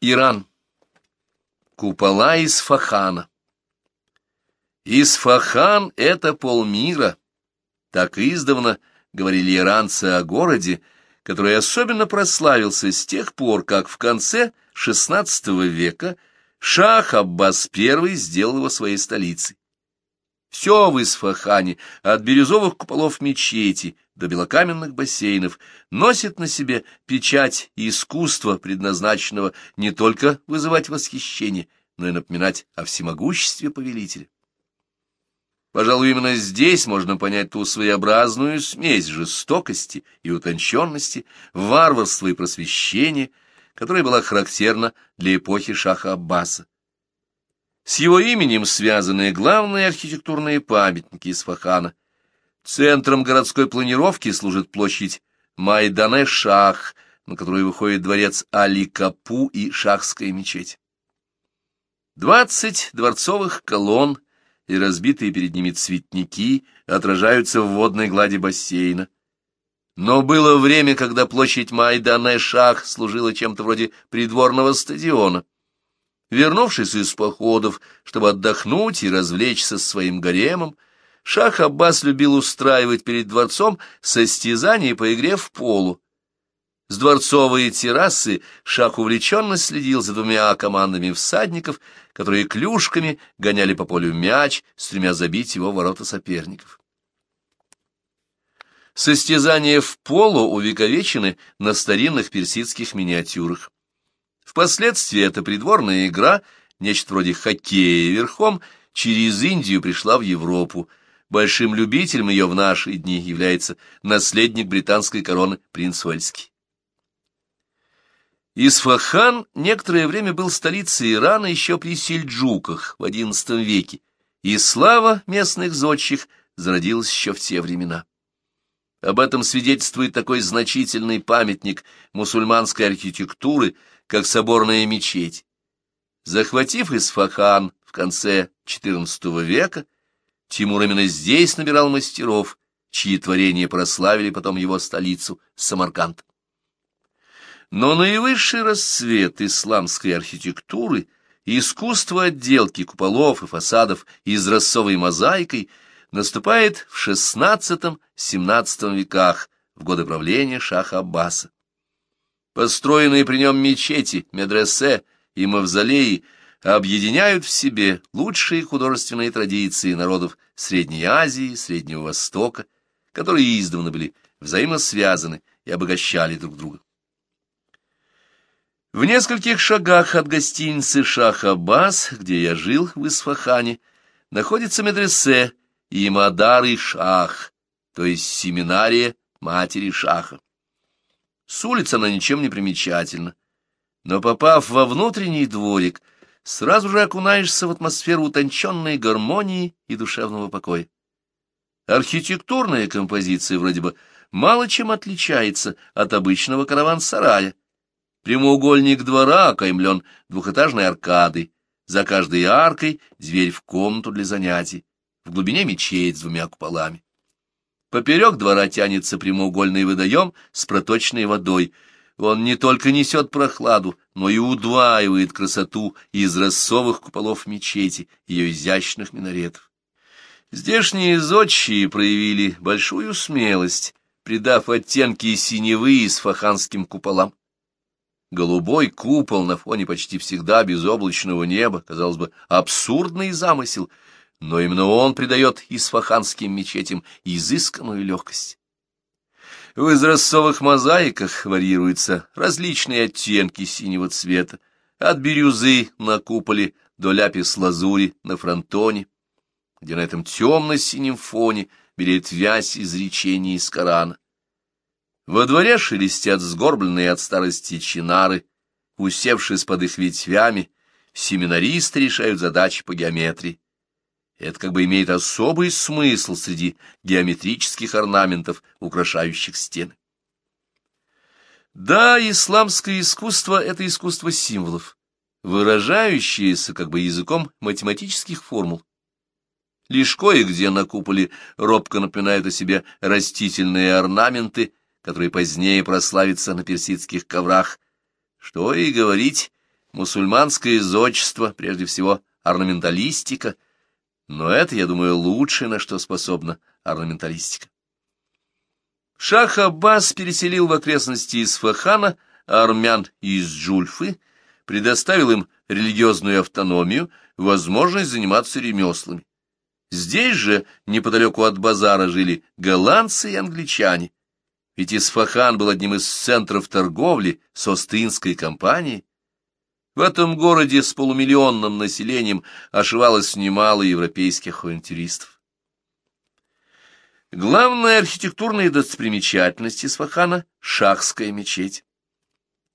Иран. Купола из Фахана. Исфахан — это полмира. Так издавна говорили иранцы о городе, который особенно прославился с тех пор, как в конце XVI века шах Аббас I сделал его своей столицей. Все в Исфахане, от бирюзовых куполов мечети до белокаменных бассейнов, носит на себе печать искусства, предназначенного не только вызывать восхищение, но и напоминать о всемогуществе повелителя. Пожалуй, именно здесь можно понять ту своеобразную смесь жестокости и утонченности, варварства и просвещения, которая была характерна для эпохи Шаха Аббаса. С его именем связаны главные архитектурные памятники Исфахана. Центром городской планировки служит площадь Майдане-Шах, на которую выходит дворец Али-Капу и Шахская мечеть. Двадцать дворцовых колонн и разбитые перед ними цветники отражаются в водной глади бассейна. Но было время, когда площадь Майдане-Шах служила чем-то вроде придворного стадиона. Вернувшись из походов, чтобы отдохнуть и развлечься со своим гаремом, Шах Аббас любил устраивать перед дворцом состязания по игре в полу. С дворцовой террасы Шах увлеченно следил за двумя командами всадников, которые клюшками гоняли по полю мяч, стремя забить его ворота соперников. Состязания в полу увековечены на старинных персидских миниатюрах. Впоследствии эта придворная игра, нечто вроде хоккея верхом, через Индию пришла в Европу. Большим любителем ее в наши дни является наследник британской короны принц Уэльский. Исфахан некоторое время был столицей Ирана еще при сельджуках в XI веке, и слава местных зодчих зародилась еще в те времена. Об этом свидетельствует такой значительный памятник мусульманской архитектуры, как соборная мечеть. Захватив Исфахан в конце XIV века, Тимур именно здесь набирал мастеров, чьи творения прославили потом его столицу Самарканд. Но наивысший расцвет исламской архитектуры и искусство отделки куполов и фасадов изразцовой мозаикой наступает в XVI-XVII веках, в годы правления шаха Аббаса. Построенные при нем мечети, медресе и мавзолеи объединяют в себе лучшие художественные традиции народов Средней Азии, Среднего Востока, которые издавна были взаимосвязаны и обогащали друг друга. В нескольких шагах от гостиницы Шах Аббас, где я жил в Исфахане, находится медресе и Мадар и Шах, то есть семинария матери Шаха. С улицы она ничем не примечательна, но, попав во внутренний дворик, сразу же окунаешься в атмосферу утонченной гармонии и душевного покоя. Архитектурная композиция вроде бы мало чем отличается от обычного караван-сарая. Прямоугольник двора окаймлен двухэтажной аркадой, за каждой аркой дверь в комнату для занятий, в глубине мечеть с двумя куполами. Поперек двора тянется прямоугольный водоем с проточной водой. Он не только несет прохладу, но и удваивает красоту из рассовых куполов мечети, ее изящных минаретов. Здешние зодчие проявили большую смелость, придав оттенки синевы с фаханским куполам. Голубой купол на фоне почти всегда безоблачного неба, казалось бы, абсурдный замысел — но именно он придает исфаханским мечетям изысканную легкость. В изразцовых мозаиках варьируются различные оттенки синего цвета, от бирюзы на куполе до ляпис-лазури на фронтоне, где на этом темно-синем фоне белеет вязь изречений из Корана. Во дворе шелестят сгорбленные от старости чинары, усевшись под их ветвями, семинаристы решают задачи по геометрии. Это как бы имеет особый смысл среди геометрических орнаментов, украшающих стены. Да, исламское искусство — это искусство символов, выражающееся как бы языком математических формул. Лишь кое-где на куполе робко напоминают о себе растительные орнаменты, которые позднее прославятся на персидских коврах. Что и говорить, мусульманское зодчество, прежде всего орнаменталистика, но это, я думаю, лучшее, на что способна орнаменталистика. Шах Аббас переселил в окрестности Исфахана армян из Джульфы, предоставил им религиозную автономию, возможность заниматься ремеслами. Здесь же, неподалеку от базара, жили голландцы и англичане. Ведь Исфахан был одним из центров торговли с Остинской компанией. В этом городе с полумиллионным населением ошивалось немало европейских авантюристов. Главная архитектурная достопримечательность Исфахана — Шахская мечеть.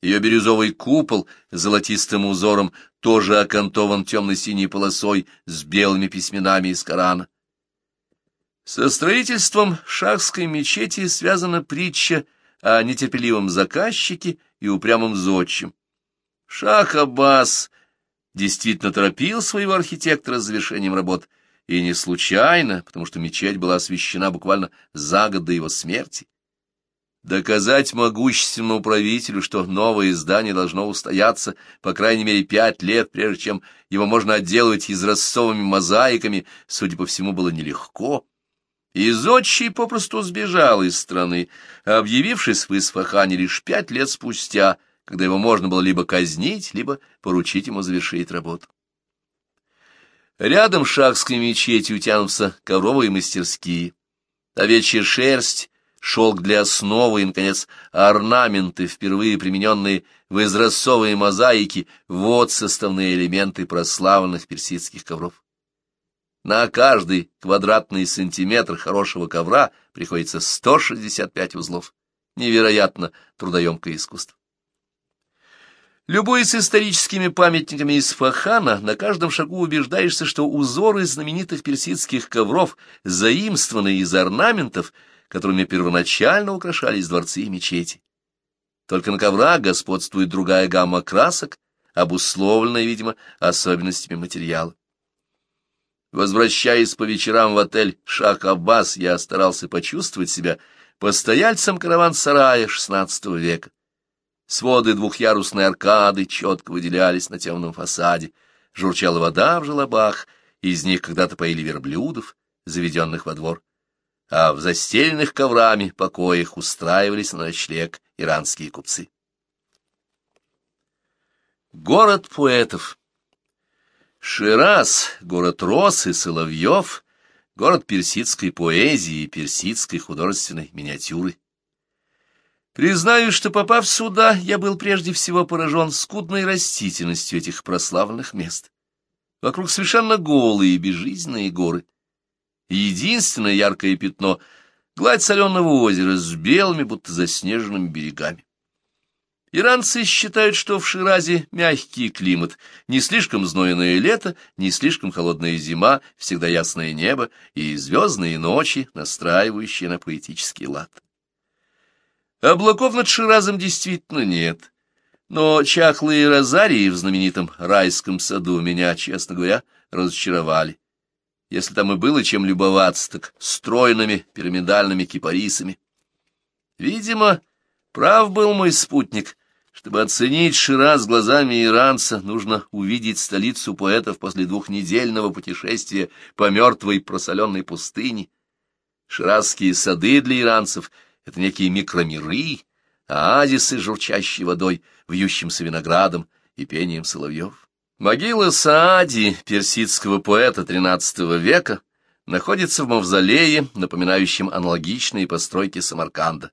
Ее бирюзовый купол с золотистым узором тоже окантован темно-синей полосой с белыми письменами из Корана. Со строительством шахской мечети связана притча о нетерпеливом заказчике и упрямом зодчем. Шах Аббас действительно торопил своего архитектора с завершением работ, и не случайно, потому что мечеть была освящена буквально за год до его смерти. Доказать могущественному правителю, что новое издание должно устояться по крайней мере пять лет, прежде чем его можно отделывать изразцовыми мозаиками, судя по всему, было нелегко. И зодчий попросту сбежал из страны, объявившись в Исфахане лишь пять лет спустя, когда его можно было либо казнить, либо поручить ему завершить работу. Рядом с шахской мечетью тянутся коровые мастерские. Овечья шерсть, шелк для основы и, наконец, орнаменты, впервые примененные в изразцовые мозаики, вот составные элементы прославленных персидских ковров. На каждый квадратный сантиметр хорошего ковра приходится 165 узлов. Невероятно трудоемкое искусство. Любуясь историческими памятниками из Фахана, на каждом шагу убеждаешься, что узоры знаменитых персидских ковров заимствованы из орнаментов, которыми первоначально украшались дворцы и мечети. Только на коврах господствует другая гамма красок, обусловленная, видимо, особенностями материала. Возвращаясь по вечерам в отель «Шах Аббас», я старался почувствовать себя постояльцем караван-сарая XVI века. Своды двухъярусной аркады четко выделялись на темном фасаде, журчала вода в желобах, из них когда-то поили верблюдов, заведенных во двор, а в застеленных коврами покоях устраивались на ночлег иранские купцы. Город поэтов Шираз, город роз и соловьев, город персидской поэзии и персидской художественной миниатюры. Признаю, что, попав сюда, я был прежде всего поражен скудной растительностью этих прославленных мест. Вокруг совершенно голые безжизненные горы. Единственное яркое пятно — гладь соленого озера с белыми, будто заснеженными берегами. Иранцы считают, что в Ширазе мягкий климат, не слишком знойное лето, не слишком холодная зима, всегда ясное небо и звездные ночи, настраивающие на поэтический лад. Облаков над Ширазом действительно нет, но чахлые розарии в знаменитом райском саду меня, честно говоря, разочаровали. Если там и было чем любоваться, так стройными пирамидальными кипарисами. Видимо, прав был мой спутник — чтобы оценить Шираз глазами иранца, нужно увидеть столицу поэтов после двухнедельного путешествия по мертвой просоленной пустыне. Ширазские сады для иранцев — это некие микромиры, оазисы, журчащей водой, вьющимся виноградом и пением соловьев. Могила Саади, персидского поэта XIII века, находится в мавзолее, напоминающем аналогичные постройки Самарканда.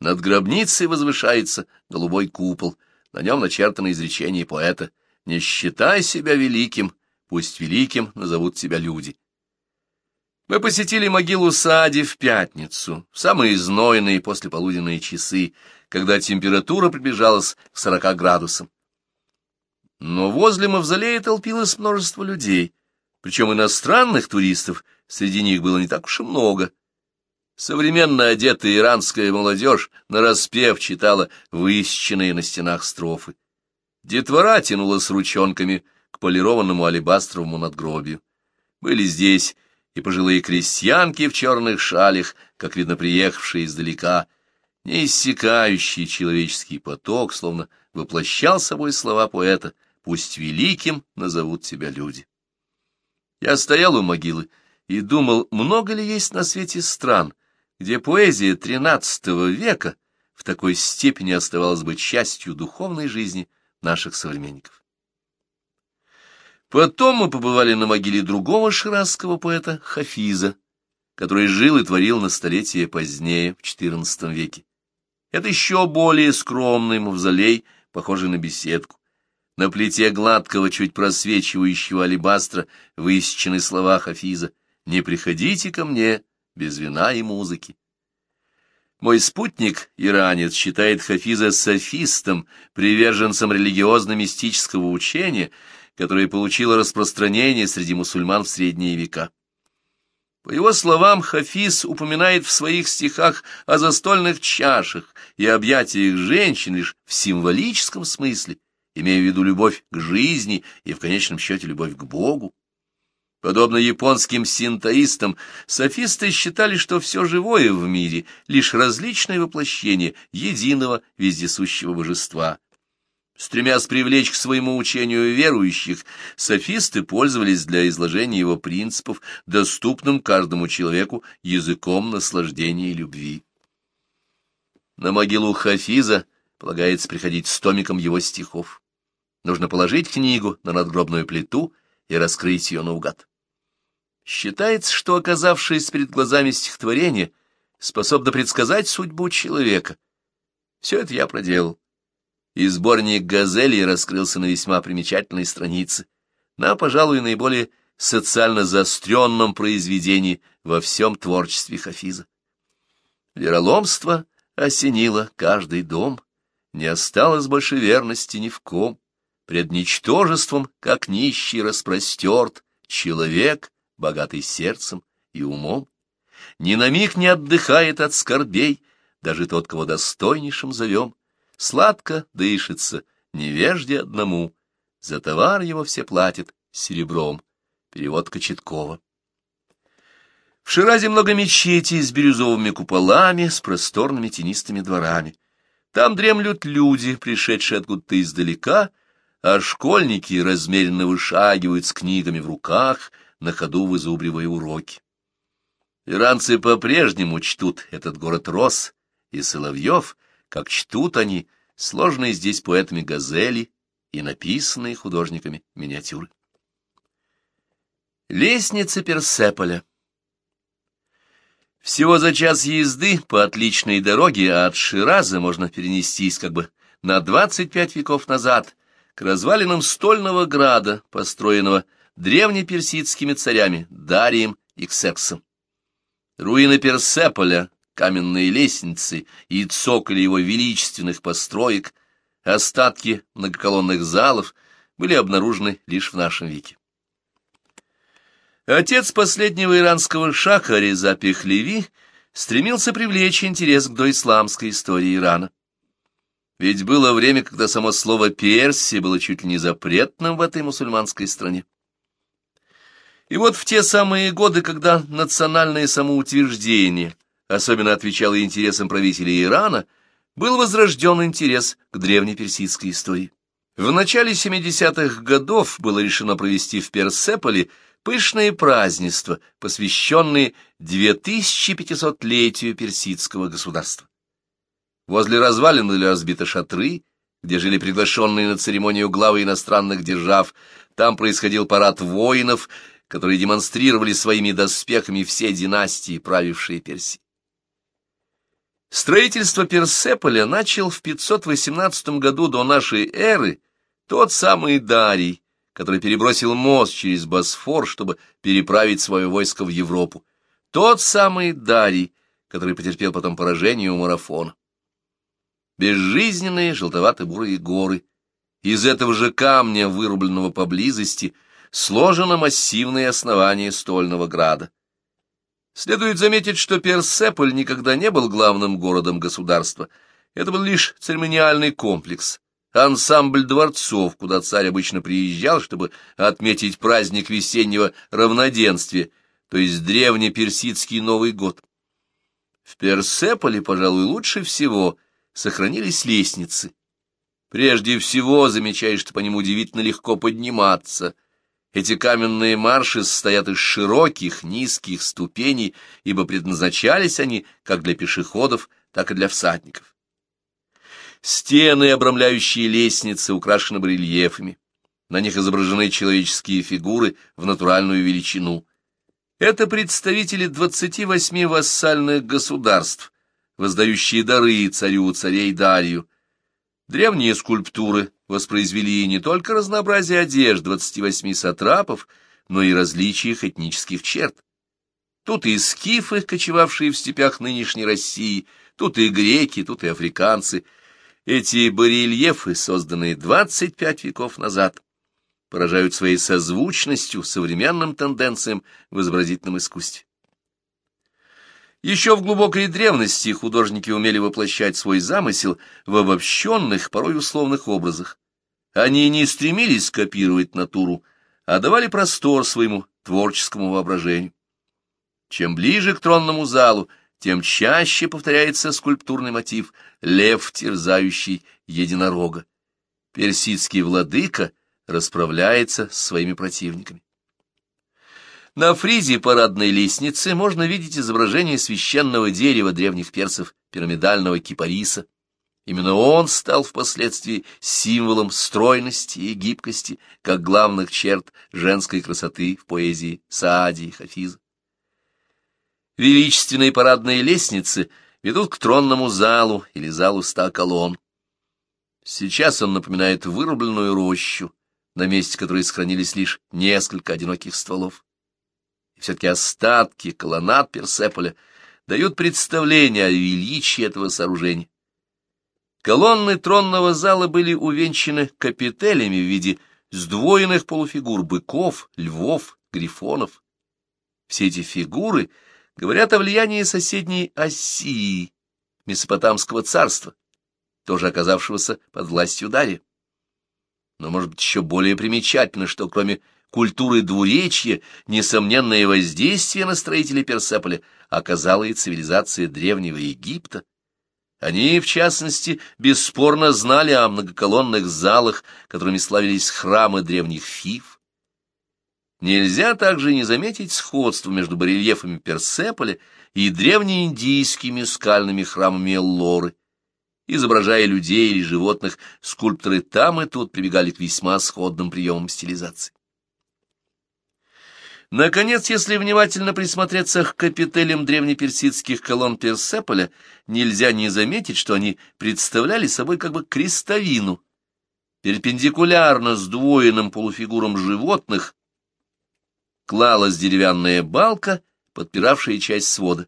Над гробницей возвышается голубой купол, на нем начертано изречение поэта «Не считай себя великим, пусть великим назовут тебя люди». Мы посетили могилу Саади в пятницу, в самые знойные послеполуденные часы, когда температура приближалась к сорока градусам. Но возле мавзолея толпилось множество людей, причем иностранных туристов среди них было не так уж и много — Современно одетая иранская молодежь нараспев читала высеченные на стенах строфы. Детвора тянулась ручонками к полированному алебастровому надгробию. Были здесь и пожилые крестьянки в черных шалях, как видно, приехавшие издалека. Неиссякающий человеческий поток словно воплощал собой слова поэта, пусть великим назовут тебя люди. Я стоял у могилы и думал, много ли есть на свете стран, где поэзия XIII века в такой степени оставалась бы частью духовной жизни наших современников. Потом мы побывали на могиле другого ширазского поэта Хафиза, который жил и творил на столетие позднее, в XIV веке. Это еще более скромный мавзолей, похожий на беседку. На плите гладкого, чуть просвечивающего алебастра высечены слова Хафиза «Не приходите ко мне без вина и музыки». Мой спутник, иранец, считает Хафиза софистом, приверженцем религиозно-мистического учения, которое получило распространение среди мусульман в средние века. По его словам, Хафиз упоминает в своих стихах о застольных чашах и объятиях женщин лишь в символическом смысле, имея в виду любовь к жизни и, в конечном счете, любовь к Богу. Подобно японским синтоистам, софисты считали, что все живое в мире — лишь различное воплощение единого вездесущего божества. Стремясь привлечь к своему учению верующих, софисты пользовались для изложения его принципов, доступным каждому человеку языком наслаждения и любви. На могилу Хафиза полагается приходить с томиком его стихов. Нужно положить книгу на надгробную плиту и раскрыть ее наугад. Считается, что, оказавшись перед глазами стихотворения, способно предсказать судьбу человека. Все это я проделал. И сборник «Газелей» раскрылся на весьма примечательной странице, на, пожалуй, наиболее социально заостренном произведении во всем творчестве Хафиза. Вероломство осенило каждый дом, не осталось больше верности ни в ком. Пред ничтожеством, как нищий, распростерт человек, богатый сердцем и умом. Ни на миг не отдыхает от скорбей, даже тот, кого достойнейшим зовем. Сладко дышится невежде одному, за товар его все платят серебром. Перевод Кочеткова. В Ширазе много мечетей с бирюзовыми куполами, с просторными тенистыми дворами. Там дремлют люди, пришедшие откуда-то издалека, а школьники размеренно вышагивают с книгами в руках, на ходу вызубривая уроки. Иранцы по-прежнему чтут этот город Рос и Соловьев, как чтут они сложные здесь поэтами газели и написанные художниками миниатюры. Лестница Персеполя Всего за час езды по отличной дороге от Шираза можно перенестись как бы на двадцать пять веков назад к развалинам стольного града, построенного древнеперсидскими царями Дарием и Ксерксом. Руины Персеполя, каменные лестницы и цоколи его величественных построек, остатки многоколонных залов были обнаружены лишь в нашем веке. Отец последнего иранского шаха Реза Пехлеви стремился привлечь интерес к доисламской истории Ирана. Ведь было время, когда само слово «Персия» было чуть ли не запретным в этой мусульманской стране. И вот в те самые годы, когда национальное самоутверждение особенно отвечало интересам правителей Ирана, был возрожден интерес к древнеперсидской истории. В начале 70-х годов было решено провести в Персеполе пышные празднества, посвященные 2500-летию персидского государства. Возле развалин были разбиты шатры, где жили приглашенные на церемонию главы иностранных держав, там происходил парад воинов, которые демонстрировали своими доспехами все династии, правившие Персией. Строительство Персеполя начал в 518 году до нашей эры тот самый Дарий, который перебросил мост через Босфор, чтобы переправить свое войско в Европу. Тот самый Дарий, который потерпел потом поражение у марафона. Безжизненные желтовато-бурые горы. Из этого же камня, вырубленного поблизости, — сложено массивное основание стольного града. Следует заметить, что Персеполь никогда не был главным городом государства. Это был лишь церемониальный комплекс, ансамбль дворцов, куда царь обычно приезжал, чтобы отметить праздник весеннего равноденствия, то есть древний персидский Новый год. В Персеполе, пожалуй, лучше всего сохранились лестницы. Прежде всего замечаешь, что по ним удивительно легко подниматься. Эти каменные марши состоят из широких, низких ступеней, ибо предназначались они как для пешеходов, так и для всадников. Стены, обрамляющие лестницы, украшены барельефами. На них изображены человеческие фигуры в натуральную величину. Это представители двадцати восьми вассальных государств, воздающие дары царю царей Дарью. Древние скульптуры воспроизвели не только разнообразие одежд двадцати восьми сатрапов, но и различия их этнических черт. Тут и скифы, кочевавшие в степях нынешней России, тут и греки, тут и африканцы. Эти барельефы, созданные двадцать пять веков назад, поражают своей созвучностью современным тенденциям в изобразительном искусстве. Еще в глубокой древности художники умели воплощать свой замысел в обобщенных, порой условных образах. Они не стремились копировать натуру, а давали простор своему творческому воображению. Чем ближе к тронному залу, тем чаще повторяется скульптурный мотив «Лев, терзающий единорога». Персидский владыка расправляется с своими противниками. На фризе парадной лестницы можно видеть изображение священного дерева древних персов, пирамидального кипариса. Именно он стал впоследствии символом стройности и гибкости, как главных черт женской красоты в поэзии Саади и Хафиза. Величественные парадные лестницы ведут к тронному залу или залу ста колонн. Сейчас он напоминает вырубленную рощу, на месте которой сохранились лишь несколько одиноких стволов. Все-таки остатки колоннад Персеполя дают представление о величии этого сооружения. Колонны тронного зала были увенчаны капителями в виде сдвоенных полуфигур быков, львов, грифонов. Все эти фигуры говорят о влиянии соседней Осии, Месопотамского царства, тоже оказавшегося под властью Дария. Но, может быть, еще более примечательно, что кроме культуры двуречья, несомненное воздействие на строителей Персеполя оказала и цивилизация Древнего Египта. Они, в частности, бесспорно знали о многоколонных залах, которыми славились храмы древних фив. Нельзя также не заметить сходство между барельефами Персеполя и древнеиндийскими скальными храмами Эллоры. Изображая людей или животных, скульпторы там и тут прибегали к весьма сходным приемам стилизации. Наконец, если внимательно присмотреться к капителям древнеперсидских колонн Персеполя, нельзя не заметить, что они представляли собой как бы крестовину. Перпендикулярно сдвоенным полуфигурам животных клалась деревянная балка, подпиравшая часть свода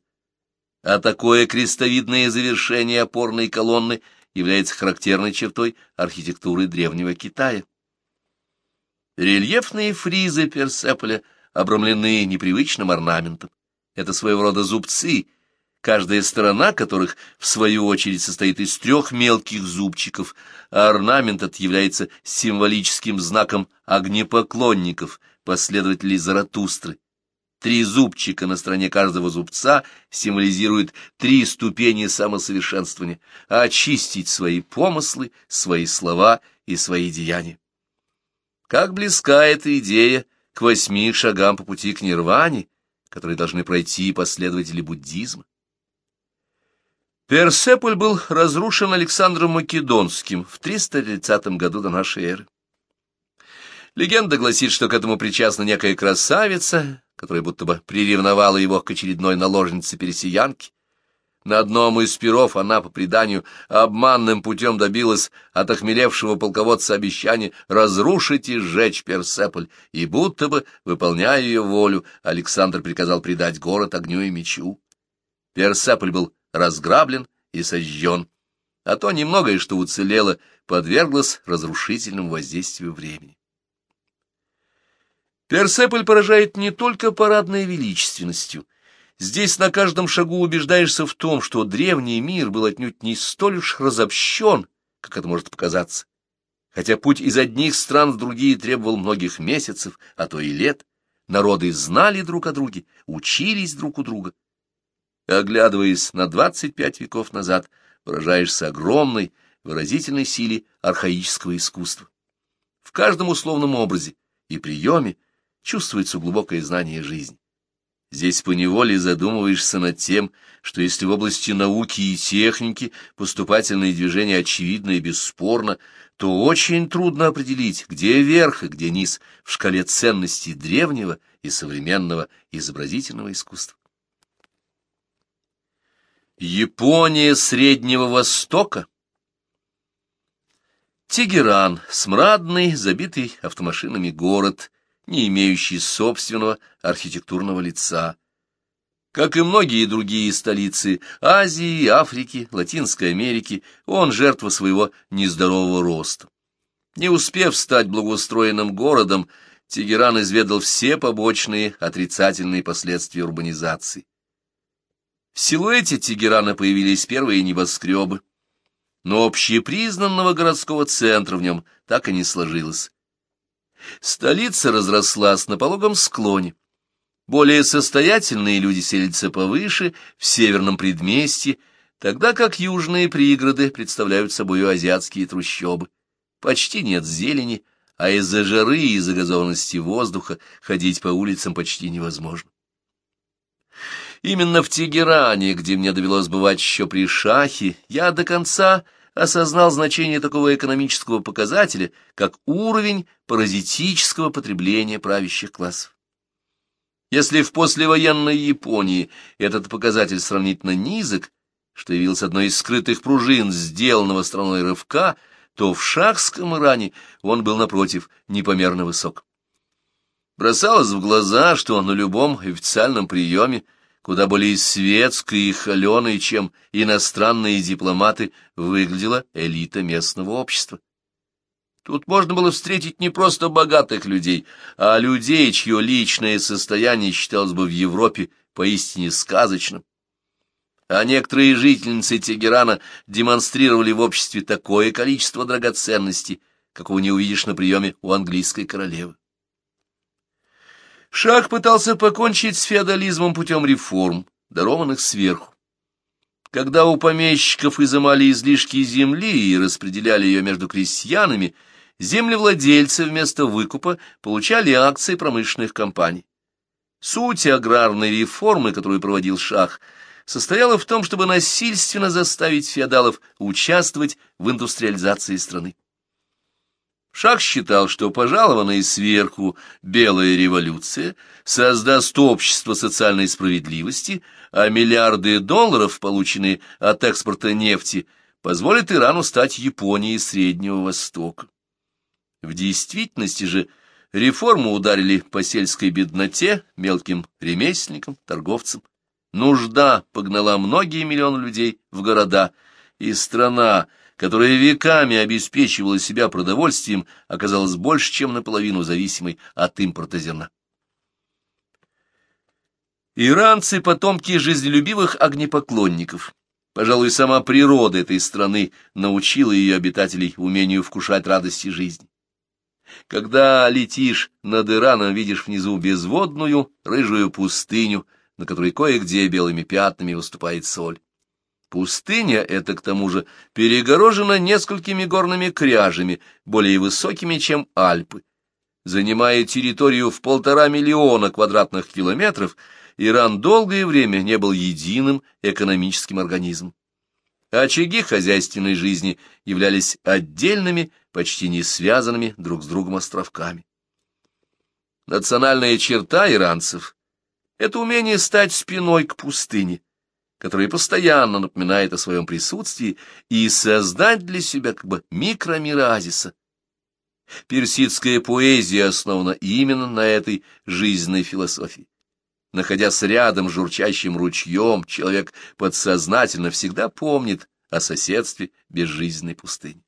а такое крестовидное завершение опорной колонны является характерной чертой архитектуры древнего Китая. Рельефные фризы Персеполя обрамлены непривычным орнаментом. Это своего рода зубцы, каждая сторона которых, в свою очередь, состоит из трех мелких зубчиков, а орнамент этот является символическим знаком огнепоклонников, последователей Заратустры. Три зубчика на стороне каждого зубца символизируют три ступени самосовершенствования, очистить свои помыслы, свои слова и свои деяния. Как близка эта идея к восьми шагам по пути к нирване, которые должны пройти последователи буддизма. Персеполь был разрушен Александром Македонским в 330 году до нашей эры. Легенда гласит, что к этому причастна некая красавица, которая будто бы приревновала его к очередной наложнице пересиянки. На одном из перов она, по преданию, обманным путем добилась от охмелевшего полководца обещания разрушить и сжечь Персеполь, и будто бы, выполняя ее волю, Александр приказал предать город огню и мечу. Персеполь был разграблен и сожжен, а то немногое, что уцелело, подверглось разрушительному воздействию времени. Персеполь поражает не только парадной величественностью. Здесь на каждом шагу убеждаешься в том, что древний мир был отнюдь не столь уж разобщен, как это может показаться. Хотя путь из одних стран в другие требовал многих месяцев, а то и лет, народы знали друг о друге, учились друг у друга. Оглядываясь на двадцать пять веков назад, поражаешься огромной, выразительной силе архаического искусства. В каждом условном образе и приеме чувствуется глубокое знание жизни. Здесь поневоле задумываешься над тем, что если в области науки и техники поступательные движения очевидны и бесспорно, то очень трудно определить, где верх и где низ в шкале ценностей древнего и современного изобразительного искусства. Япония Среднего Востока Тегеран — смрадный, забитый автомашинами город, не имеющий собственного архитектурного лица. Как и многие другие столицы Азии, Африки, Латинской Америки, он жертва своего нездорового роста. Не успев стать благоустроенным городом, Тегеран изведал все побочные отрицательные последствия урбанизации. В силуэте Тегерана появились первые небоскребы, но общепризнанного городского центра в нем так и не сложилось. Столица разрослась на пологом склоне. Более состоятельные люди селятся повыше, в северном предместье, тогда как южные пригороды представляют собой азиатские трущобы. Почти нет зелени, а из-за жары и загазованности воздуха ходить по улицам почти невозможно. Именно в Тегеране, где мне довелось бывать еще при шахе, я до конца осознал значение такого экономического показателя, как уровень паразитического потребления правящих классов. Если в послевоенной Японии этот показатель сравнительно низок, что явился одной из скрытых пружин сделанного страной рывка, то в шахском Иране он был, напротив, непомерно высок. Бросалось в глаза, что на любом официальном приеме куда более светской и холеной, чем иностранные дипломаты, выглядела элита местного общества. Тут можно было встретить не просто богатых людей, а людей, чье личное состояние считалось бы в Европе поистине сказочным. А некоторые жительницы Тегерана демонстрировали в обществе такое количество драгоценностей, какого не увидишь на приеме у английской королевы. Шах пытался покончить с феодализмом путем реформ, дарованных сверху. Когда у помещиков изымали излишки земли и распределяли ее между крестьянами, землевладельцы вместо выкупа получали акции промышленных компаний. Суть аграрной реформы, которую проводил Шах, состояла в том, чтобы насильственно заставить феодалов участвовать в индустриализации страны. Шах считал, что пожалованная сверху белая революция создаст общество социальной справедливости, а миллиарды долларов, полученные от экспорта нефти, позволят Ирану стать Японией Среднего Востока. В действительности же реформы ударили по сельской бедноте, мелким ремесленникам, торговцам. Нужда погнала многие миллионы людей в города, и страна, которая веками обеспечивала себя продовольствием, оказалась больше, чем наполовину зависимой от импорта зерна. Иранцы — потомки жизнелюбивых огнепоклонников. Пожалуй, сама природа этой страны научила ее обитателей умению вкушать радости жизни. Когда летишь над Ираном, видишь внизу безводную рыжую пустыню, на которой кое-где белыми пятнами выступает соль. Пустыня эта, к тому же, перегорожена несколькими горными кряжами, более высокими, чем Альпы. Занимая территорию в полтора миллиона квадратных километров, Иран долгое время не был единым экономическим организмом. Очаги хозяйственной жизни являлись отдельными, почти не связанными друг с другом островками. Национальная черта иранцев — это умение стать спиной к пустыне, который постоянно напоминает о своем присутствии, и создать для себя как бы микромир оазиса. Персидская поэзия основана именно на этой жизненной философии. Находясь рядом с журчащим ручьем, человек подсознательно всегда помнит о соседстве безжизненной пустыни.